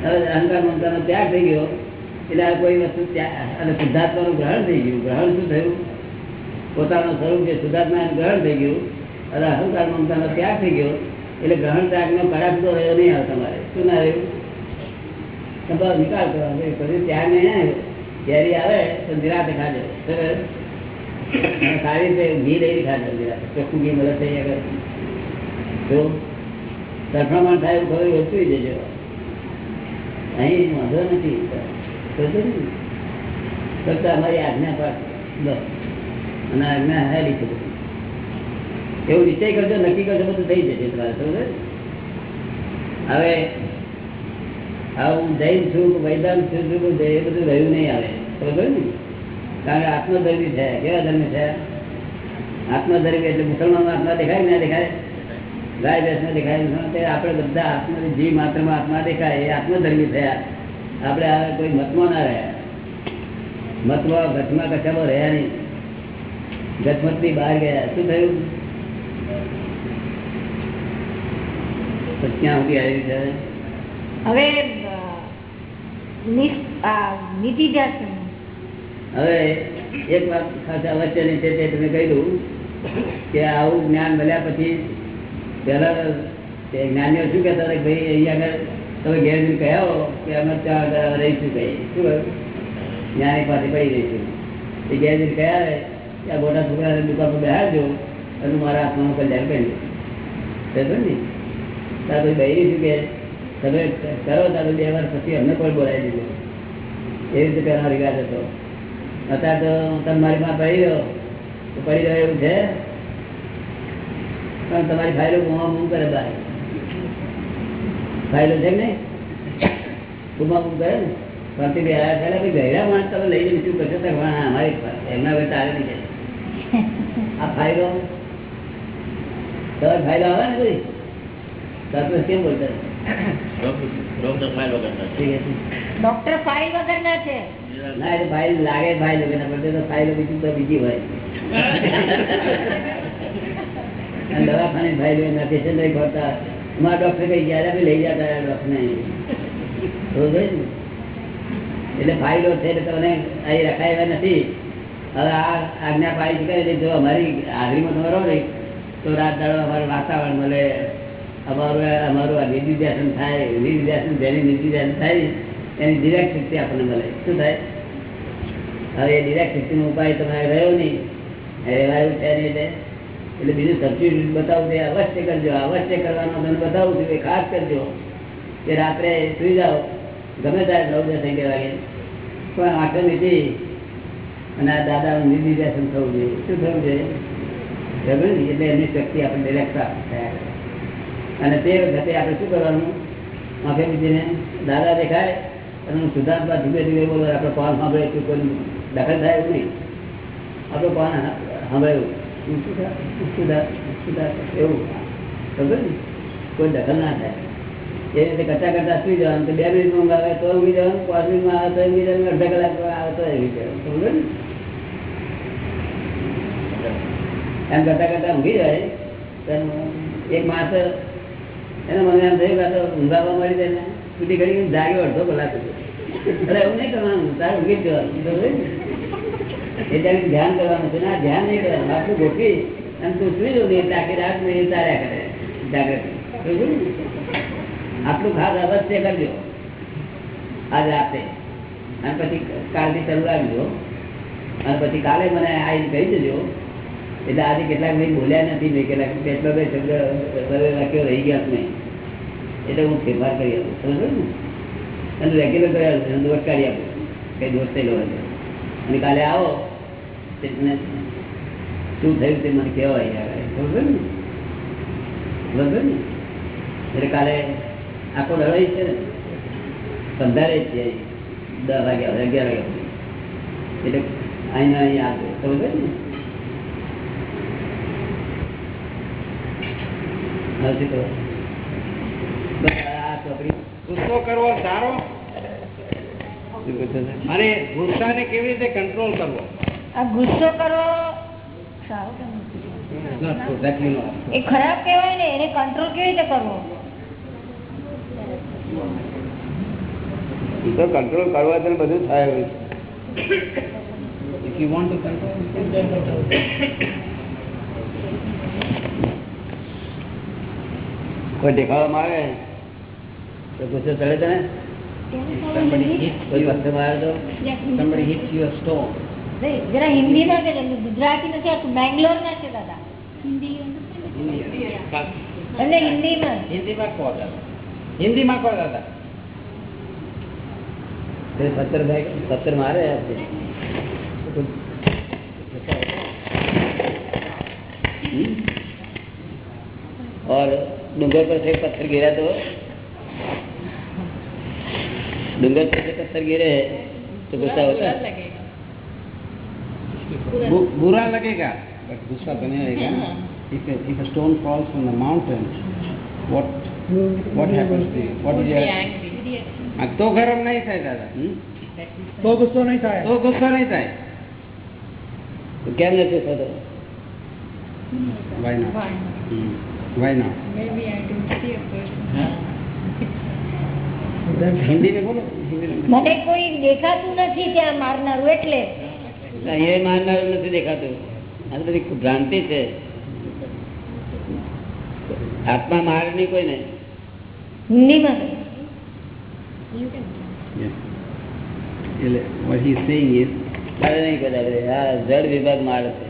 [SPEAKER 1] હવે અહંકાર મમતાનો ત્યાગ થઈ ગયો, એટલે કોઈ વસ્તુ અને શુદ્ધાત્માનું ગ્રહણ થઈ ગયું. ગ્રહણ શું થયું? પોતાનું સ્વરૂપ જે શુદ્ધાત્મા ગ્રહણ થઈ ગયું, અને અહંકાર મમતાનો ત્યાગ થઈ ગયો એટલે ગ્રહણ ત્યાગનો કડાક તો રહ્યો નહીં આવે તમારે. શું ના રહ્યું? તમારો નિકાલ કરવાનો. પછી નહીં આવે કેરી આવે તો નિરાતે ખાજો. સરસ. સારી રીતે ઘી લઈને ખાજો નિરાતે. ચોખ્ખું ઘી મળે થઈ આગળ જો સરખામણ થાય એવું ખબર વસ્તુ જજો. અહીં વાંધો નથી. સમજો અમારી આજ્ઞા પાડ બસ. અને આજ્ઞા હેરી છે. એવું નિશ્ચય કરજો, નક્કી કરજો, બધું થઈ જશે તમારે સમજે હવે હું જૈન છું વૈદાન છું એ બધું રહ્યું નહીં આવે ને? કારણ કે આત્મધર્મી છે, કેવા ધર્મ છે? આત્મધર્મી એટલે મુસલમાન આત્મા દેખાય ના દેખાય? ગાય ભેંસ દેખાય આપણે બધા આત્મા, જીવ માત્રમાં આત્મા દેખાય, એ આત્મધર્મી થયા આપણે આ કોઈ મતમાં ના રહ્યા. મતમાં, ઘટમાં, કશામાં રહ્યા નહીં. ગતમતની બહાર ગયા. શું થયું? ક્યાં સુધી આવી છે
[SPEAKER 3] હવે
[SPEAKER 1] હવે એક વાત ખાસ અવશ્યની છે તે તમે કહ્યું કે આવું જ્ઞાન મળ્યા પછી પહેલા તે જ્ઞાનીઓ શું કહેતા હતા કે ભાઈ અહીંયા આગળ તમે ઘેર કહ્યા હો કે અમે ત્યાં આગળ રહીશું કહીએ શું જ્ઞાની પાસે પડી રહીશું. એ ઘેર કહ્યા કે આ મોટા છોકરાને દુકાન પર બેહાડજો અને મારા આત્માનું કલ્યાણ કરી દો ને? ત્યાં પછી બહેરી શું કે તમે કરો ત્યારે બે વાર પછી અમને પણ બોલાવી દીધું. એવી રીતે પહેલાં રિવાજ હતો અત્યારે તો તમે મારી માં પડી રહ્યો, તો પડી રહ્યો એવું છે. પણ તમારી ફાઇલો ગુમા ગુમ કરે ભાઈ ફાઇલો છે ને ગુમા ગુમ કરે ને? ફરતી બે આયા થયેલા ભાઈ ગયડા માણસ તમે લઈ જઈને શું કરશો? તો હા, અમારી એમના હવે તારે નહીં આ ફાઇલો? તમારી ફાઇલો આવે ને કોઈ? ડોક્ટર
[SPEAKER 2] ફાઇલ વગર
[SPEAKER 1] ઠીક છે.
[SPEAKER 3] ડોક્ટર ફાઇલ વગર ના છે?
[SPEAKER 1] ના એ ફાઇલ લાગે ફાઇલ વગર પડે તો ફાઇલ બીજી બીજી હોય. *laughs* દવાખાને ફાઇલ હોય ના પેશન્ટ હોય ફરતા. અમારા ડોક્ટર કઈ ગયા હતા, લઈ જતા ડોક્ટર એટલે ફાઇલો છે એટલે તમને અહીં રખાય નથી. હવે આ આજ્ઞા પાડી શકાય જો અમારી હાજરીમાં તમારો રહે તો રાત દાડો અમારે વાતાવરણ મળે. અમારું અમારું આ નિધિધ્યાસન થાય નિધિધ્યાસન જેની નિધિધ્યાસન થાય, એની ડિરેક્ટ શક્તિ આપણને મળે. શું થાય? હવે એ ડિરેક્ટ શક્તિનો ઉપાય તમારે રહ્યો નહીં. રહેવાયું છે નહીં એટલે. એટલે બીજું સબસ્ટિટ્યુટ બતાવું તે અવશ્ય કરજો. અવશ્ય કરવાનો તમને બતાવું છું. એ ખાસ કરજો. કે રાત્રે સુઈ જાઓ. ગમે ત્યારે નવ દસ અગિયાર વાગે. પણ આંખો મીટી અને આ દાદાનું નિધિધ્યાસન થવું જોઈએ. શું થવું જોઈએ? એટલે એમની શક્તિ આપણે ડિરેક્ટ પ્રાપ્ત થયા. અને તે વખતે આપણે શું કરવાનું? માફી બીજીને દાદા દેખાય અને હું સિદ્ધાંતમાં ધીમે ધીમે બોલો આપણે કોણ સાંભળે શું કોઈ દખલ થાય એવું નહીં. આપણે કોણ સાંભળ્યું એવું. ખબર ને? કોઈ દખલ ના થાય. એ રીતે કરતા કરતા સુઈ જવાનું. તો બે મિનિટ ઊંઘ આવે તો ઊંઘી જવાનું, પાંચ મિનિટમાં આવે તો ઊંઘી જવાનું, અડધા કલાક આવે તો એવી જવાનું. સમજો ને? એમ કરતા કરતા ઊંઘી જાય. એક માણસ એને મને એમ થયું તો ઊંઘાવા મળી જાય સુધી ઘડી જાગ્યો અડધો કલાક. અરે એવું નહીં કરવાનું, તારે ઊંઘી જ? એ ત્યારે ધ્યાન કરવાનું છે ના ધ્યાન નહીં કરવાનું, આટલું ગોઠવી અને તું સુઈ જવું નહીં તાકી રાત ને એ તાર્યા કરે બરોબર આટલું ખાસ અવશ્ય કરજો. આજ રાતે. અને પછી કાલથી શરૂ રાખજો. અને પછી કાલે મને આવીને કહી દેજો એટલે આજે કેટલાક ભાઈ બોલ્યા નથી મેં કેટલાક કેટલો ભાઈ શબ્દ રાખ્યો, રહી ગયા નહીં એટલે હું ફેરફાર કરી આપું. સમજો ને? અને રેગ્યુલર કર્યા ધંધો દોષ આપું. કઈ દોષ થયેલો હોય અને કાલે આવો તમને શું થયું તે મને કહેવાય યાર. સમજો ને? સમજો ને? એટલે કાલે આખો લડાઈ છે ને? સંધારે છે. દસ વાગ્યા અગિયાર વાગ્યા એટલે અહીંયા અહીંયા આવશે સમજો ને?
[SPEAKER 4] ગુસ્સો કરવો સારો? અને ગુસ્સાને કેવી રીતે કંટ્રોલ કરવો?
[SPEAKER 3] આ ગુસ્સો કરવો સારો નથી? એ ખરાબ કહેવાય ને એને કંટ્રોલ કેવી રીતે કરવો?
[SPEAKER 1] તો કંટ્રોલ કરવા તને બધું થાય હોય છે.
[SPEAKER 4] If you want to control,
[SPEAKER 1] કોઈ દેખાવામાં આવે તો ગુસ્સે ચડે તને
[SPEAKER 3] ને
[SPEAKER 1] મારે और डूंगर पर से पत्थर गिरा तो डूंगर पर से पत्थर गिरे तो गुस्सा होता है
[SPEAKER 4] બુ- બુરા લગેગા but गुस्सा तो नहीं आएगा ना if a, if a stone falls from the mountain what what happens to you what is your હા, તો ગરમ નહીં થાય દાદા હમ?
[SPEAKER 5] તો ગુસ્સો નહીં થાય
[SPEAKER 4] તો ગુસ્સો નહીં થાય
[SPEAKER 1] તો કેમ નથી થતો
[SPEAKER 4] why not hmm. why not?
[SPEAKER 6] Maybe I don't see a person.
[SPEAKER 4] Hindi में બોલો.
[SPEAKER 3] મને કોઈ દેખાતું નથી ત્યાં મારનારું એટલે.
[SPEAKER 1] અહીંયા મારનારું નથી દેખાતું. આ બધી ભ્રાંતિ છે. આત્મા મારે નહીં કોઈને.
[SPEAKER 3] હિન્દીમાં
[SPEAKER 4] એટલે what he is saying is
[SPEAKER 1] મારે નહીં કદાચ આ જળ વિભાગ મારે છે.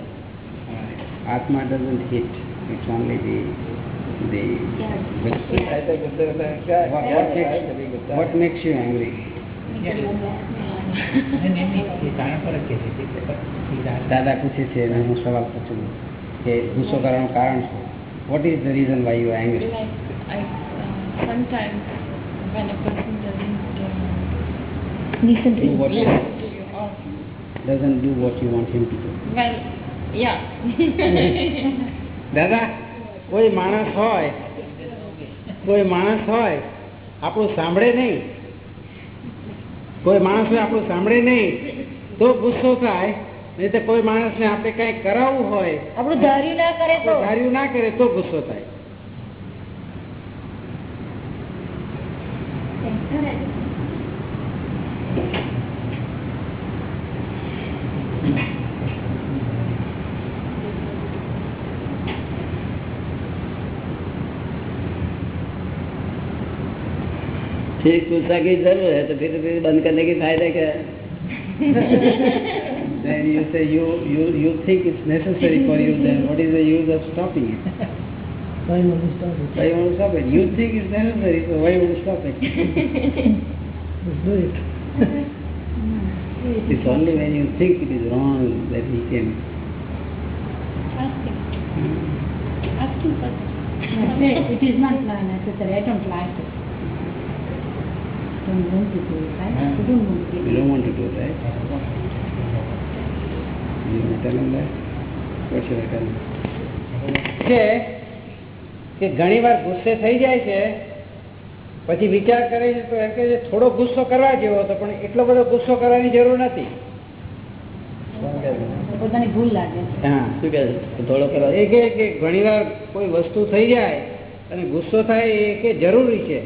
[SPEAKER 4] આત્મા doesn't hit. It's only the the. What, what, makes, what makes you angry? દાદા પૂછે છે અને હું સવાલ પૂછું કે ગુસ્સો કરવાનું કારણ શું what is the reason why you angry
[SPEAKER 6] Like, I, uh, sometimes when a person doesn't uh,
[SPEAKER 3] Listen to
[SPEAKER 4] Do what you
[SPEAKER 6] listen to you or,
[SPEAKER 4] doesn't do what you want him to do.
[SPEAKER 6] well, yeah. *laughs*
[SPEAKER 4] દાદા કોઈ માણસ હોય કોઈ માણસ હોય આપણું સાંભળે નહીં. કોઈ માણસ હોય આપણું સાંભળે નહીં તો ગુસ્સો થાય. નહીં તો કોઈ માણસને આપણે કઈ કરાવવું હોય
[SPEAKER 3] આપણું ધાર્યું ના કરે તો
[SPEAKER 4] તો. ધાર્યું ના કરે તો ગુસ્સો થાય.
[SPEAKER 1] फिर गुस्सा की जरूरत है तो फिर फिर बंद करने की फायदा क्या है *laughs*
[SPEAKER 4] Then you say you you you think it's necessary for you. Then what is the use of stopping it?
[SPEAKER 5] Why not stop it?
[SPEAKER 4] Why you want to stop it? You think it's necessary, so why you want to stop it? *laughs*
[SPEAKER 5] Let's do it.
[SPEAKER 4] It's only when you think it is wrong that he can.
[SPEAKER 6] Ask him. Ask him first.
[SPEAKER 7] It is not necessary. I don't like it. Don't want to do it, right? You don't want to do it.
[SPEAKER 4] don't want to do it, right? You want to tell him that? What should I tell him? છે કે ઘણી વાર ગુસ્સે થઈ જાય છે પછી વિચાર કરે છે તો એમ કે થોડો ગુસ્સો કરવા જેવો હતો પણ એટલો બધો ગુસ્સો કરવાની જરૂર નથી
[SPEAKER 7] પોતાની ભૂલ લાગે
[SPEAKER 4] હા
[SPEAKER 1] શું કે થોડો કરો
[SPEAKER 4] એ કે કે ઘણી વાર કોઈ વસ્તુ થઈ જાય અને ગુસ્સો થાય એ કે જરૂરી છે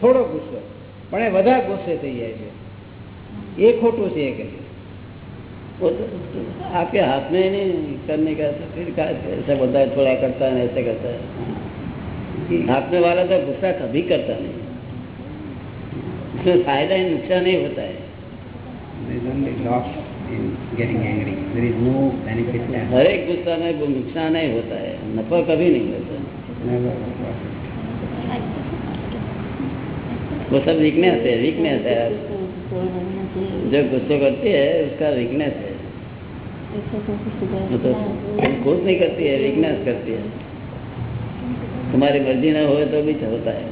[SPEAKER 4] થોડો ગુસ્સો પણ એ વધારે ગુસ્સે થઈ જાય છે એ ખોટું છે એ કે છે.
[SPEAKER 1] वो तो आपके हाथ में ही नहीं करने का तो फिर क्या ऐसा बोलता है थोड़ा करता है ऐसे करता है हाथ में वाला तो गुस्सा कभी करता नहीं उसमें फायदा ही नुकसान नहीं होता है
[SPEAKER 4] There is only loss in getting angry. There is no benefit there.
[SPEAKER 1] हर एक गुस्सा में वो नुकसान नहीं होता है नफा कभी नहीं होता वो सब वीकनेस है वीकनेस है। जो गुस्से करती है, उसका वीकनेस है। तो खुद नहीं करती है वीकनेस करती है। तुम्हारी मर्ज़ी ना हो तो भी होता है.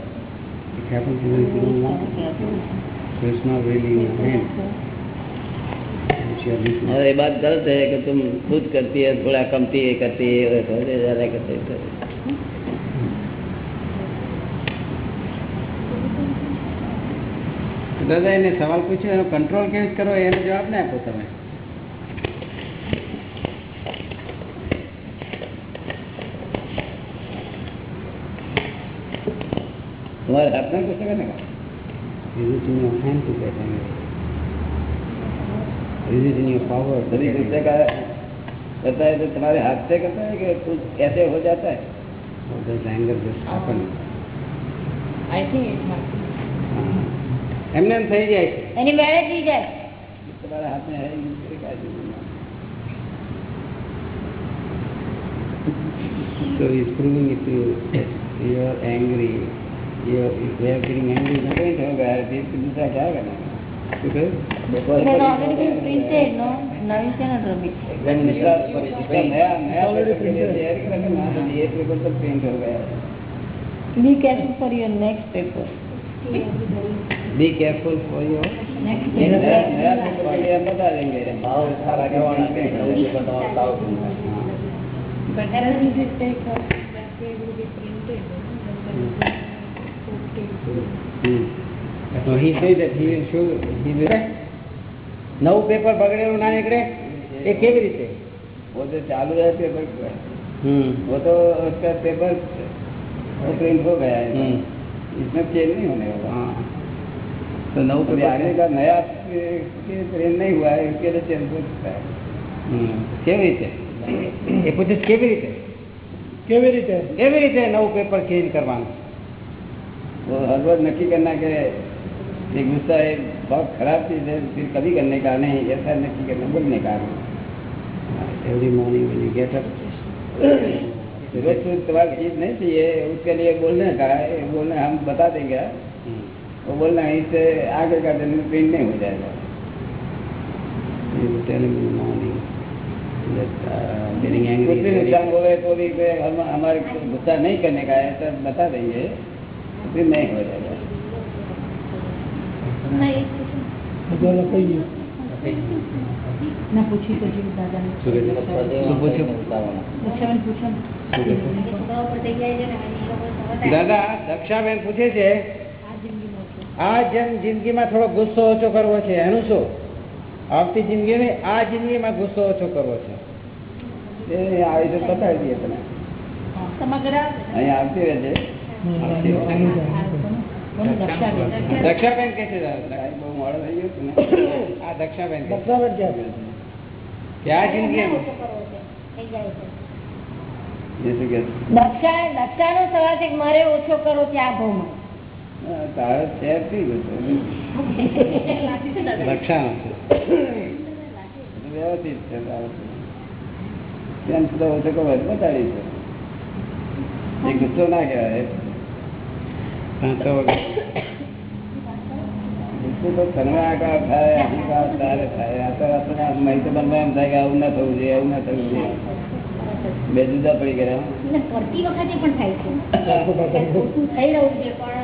[SPEAKER 1] और ये बात गलत है कि तुम खुद करती है, थोड़ा कमती है, करती है थोड़े ज़्यादा करते
[SPEAKER 4] દાદા એને સવાલ પૂછ્યો એનો કંટ્રોલ કેવી રીતે કરવો એનો જવાબ ના આપો તમે
[SPEAKER 1] तुम्हारे हाथ में गुस्सा करने का
[SPEAKER 4] Is it in your hand to get angry? Is it in your power? to
[SPEAKER 1] कभी
[SPEAKER 4] get
[SPEAKER 1] गुस्से
[SPEAKER 4] angry?
[SPEAKER 1] का करता है तो तुम्हारे हाथ से करता है कि कुछ ऐसे हो जाता है
[SPEAKER 4] Or does એમને એમ થઈ જાય છે
[SPEAKER 3] એની મેળે થઈ જાય
[SPEAKER 1] तुम्हारे हाथ में है ही नहीं, क्या करूँ?
[SPEAKER 4] So he's proving it to you that you are angry. You are, if they are getting angry,
[SPEAKER 1] तो पेंट हो गया है फिर दूसरा क्या करना है?
[SPEAKER 4] because
[SPEAKER 1] देखो,
[SPEAKER 3] It has
[SPEAKER 1] एक
[SPEAKER 3] already been
[SPEAKER 1] bar-
[SPEAKER 3] printed, no? Now you cannot rub it.
[SPEAKER 1] एकदम दूसरा दूसरा नया नया
[SPEAKER 5] Already
[SPEAKER 1] पेपर के लिए
[SPEAKER 5] printed.
[SPEAKER 1] तैयारी कर रखा ना तो ये पेपर तो प्रिंट हो गया है
[SPEAKER 3] Be careful for your next paper.
[SPEAKER 4] be careful for your
[SPEAKER 7] Next
[SPEAKER 1] नया
[SPEAKER 7] day.
[SPEAKER 1] नया पेपर के लिए हम बता देंगे भाव सारा के वाला के पेपर तुम्हारा भाव
[SPEAKER 6] But then we take us that way will be printed. and then
[SPEAKER 4] Hmm. So he said that he will show, he will... નવું પેપર બગડેલું ના નીકળે એ કેવી રીતે
[SPEAKER 1] वो तो चालू है पेपर का।
[SPEAKER 4] હમ
[SPEAKER 1] वो तो उसका पेपर वो प्रिंट हो गया है
[SPEAKER 4] हम्म।
[SPEAKER 1] इसमें चेंज नहीं होने वाला
[SPEAKER 4] હા તો નવું
[SPEAKER 1] अभी आगे
[SPEAKER 4] પેપર
[SPEAKER 1] का नया प्रिंट नहीं हुआ है उसके लिए चेंज हो सकता है
[SPEAKER 4] હમ. કેવી રીતે એ પૂછે છે કેવી રીતે
[SPEAKER 5] કેવી રીતે
[SPEAKER 4] કેવી રીતે નવું પેપર ચેન્જ કરવાનું
[SPEAKER 1] वो हर रोज नक्की करना के ये गुस्सा है बहुत खराब चीज है फिर कभी करने का नहीं ऐसा नक्की करना बोलने का
[SPEAKER 4] every morning when you get up
[SPEAKER 1] रोज तो तुम्हारा चीज नहीं चाहिए उसके लिए बोलने का है बोलने हम बता देंगे
[SPEAKER 4] હમ.
[SPEAKER 1] वो बोलना है इससे आगे का दिन प्रिंट नहीं हो जाएगा
[SPEAKER 4] You will tell him in the morning that uh, getting angry
[SPEAKER 1] कुछ
[SPEAKER 4] is
[SPEAKER 1] भी
[SPEAKER 4] very
[SPEAKER 1] नुकसान बोले तो भी कि हम हमारे को गुस्सा नहीं करने का है सब बता देंगे तो फिर नहीं हो जाएगा
[SPEAKER 5] બધા લખાઈ ગયું
[SPEAKER 7] ના પૂછી તો જીવ દાદાને
[SPEAKER 4] શું કહે છે? શું પૂછ્યું?
[SPEAKER 7] દક્ષાબેન પૂછો ને.
[SPEAKER 3] છોકરાઓ પર થઈ જાય છે ને એ લોકો સમજતા
[SPEAKER 4] દાદા દક્ષાબેન પૂછે છે
[SPEAKER 7] આ
[SPEAKER 4] જેમ જિંદગીમાં થોડો ગુસ્સો ઓછો કરવો છે એનું શું? આવતી જિંદગી આ જિંદગીમાં ગુસ્સો ઓછો કરવો છે.
[SPEAKER 1] ये આવી તો બતાવી દઈએ તમે. અહીંયા આવતી રહે છે.
[SPEAKER 7] દક્ષાબેન
[SPEAKER 4] કે છે
[SPEAKER 1] બહુ મોડો થઈ ગયો
[SPEAKER 4] આ દક્ષાબેન
[SPEAKER 5] ક્યાં
[SPEAKER 4] જિંદગી?
[SPEAKER 3] દક્ષા દક્ષાનો સવાલ છે મારે ઓછો કરવો છે આ ભાવમાં?
[SPEAKER 1] તારે છે થઈ ગયું છે. વ્યવસ્થિત છે તારે. તો. તેમ છતાં ઓછો કરવો હોય છે એ ગુસ્સો ના કહેવાય. ગુસ્સો તો થાય અહંકાર તારે થાય. આ તો મહી તો મનમાં એમ થાય કે આવું ના થવું જોઈએ આવું ના થવું જોઈએ. બે જુદા પડી ગયા.
[SPEAKER 3] કરતી વખતે પણ થાય છે. *laughs* થઈ રહ્યું પણ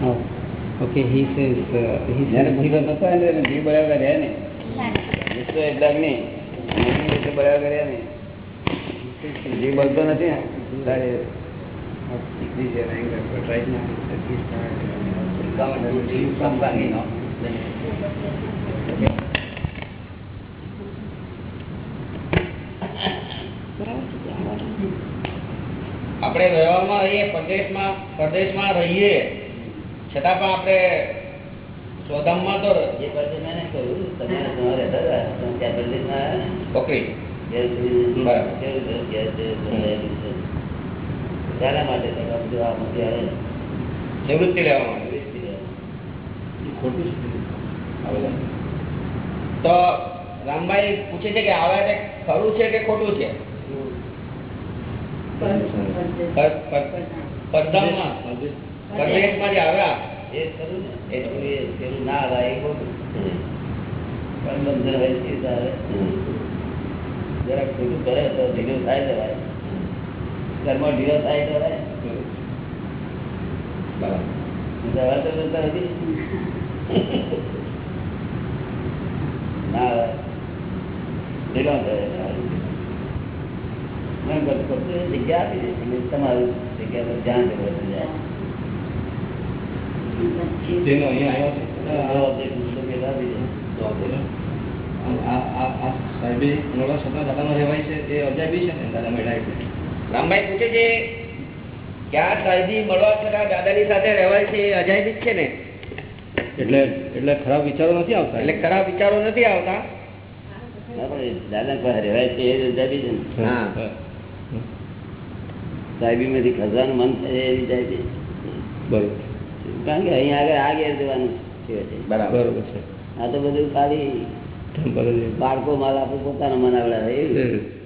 [SPEAKER 4] Oh.
[SPEAKER 1] હી
[SPEAKER 4] સેઝ
[SPEAKER 1] હી થતો હોય ને એને જીવ બળ્યા રહે નહીં ગુસ્સો એટલા જ નહીં એટલે બરાબર બળ્યા ને. નહીં જીવ બળતો નથી ને
[SPEAKER 8] આપણે વ્યવહારમાં રહીએ પરદેશમાં પરદેશમાં રહીએ છતાં પણ આપણે સ્વધામમાં તો
[SPEAKER 1] જે પરદેશમાં કહ્યું તમે તમારે ત્યાં પરદેશમાં આવે.
[SPEAKER 8] નિવૃત્તિ લેવા. માટે
[SPEAKER 1] આવે.
[SPEAKER 8] તો રામભાઈ પૂછે છે કે આવ્યા તે ખરું છે કે ખોટું છે? પર- પર- પરધામમાં પરદેશમાં જે આવ્યા
[SPEAKER 1] એ ખરું ને. એટલું એ પેલું ના આવે એ ખોટું. પણ બંધન હોય છે તારે. જરાક ખોટું કરે તો ઢીલું થાય જવાય. ઘરમાં ઢીલો થાય તો જતા નથી. ના. ઢીલો થાય મેં બધું જગ્યા આપી દે તમારું જગ્યા પર ધ્યાન દેવું જાય
[SPEAKER 2] જેનો અહીંયા આવ્યો છે.
[SPEAKER 1] પુસ્તક આપી દે.
[SPEAKER 2] જવાબ દે ને. આ- આ આ- આ સાહેબે મળવા છતાં દાદાનો રહેવાય છે એ અજાયબી છે ને દાદા મળ્યા એટલે
[SPEAKER 8] રામભાઈ પૂછે છે કે સાહેબી મળવા છતાં દાદાની સાથે રહેવાય છે એ અજાયબી છે ને?
[SPEAKER 2] એટલે એટલે ખરાબ વિચારો નથી આવતા?
[SPEAKER 8] એટલે ખરાબ વિચારો નથી આવતા?
[SPEAKER 1] દાદા પાસે રહેવાય છે એ અજાયબી છે ને.
[SPEAKER 8] હા.
[SPEAKER 1] સાહેબીમાંથી ખસવાનું મન થાય એવી
[SPEAKER 2] બરોબર.
[SPEAKER 1] કારણ કે અહીંયા આગળ આ ઘેર જવાનું છે.
[SPEAKER 8] બરાબર.
[SPEAKER 2] બરોબર છે.
[SPEAKER 1] આ તો બધું ખાલી બાળકો માલ આપણે પોતાના મનાવડાવે એવું.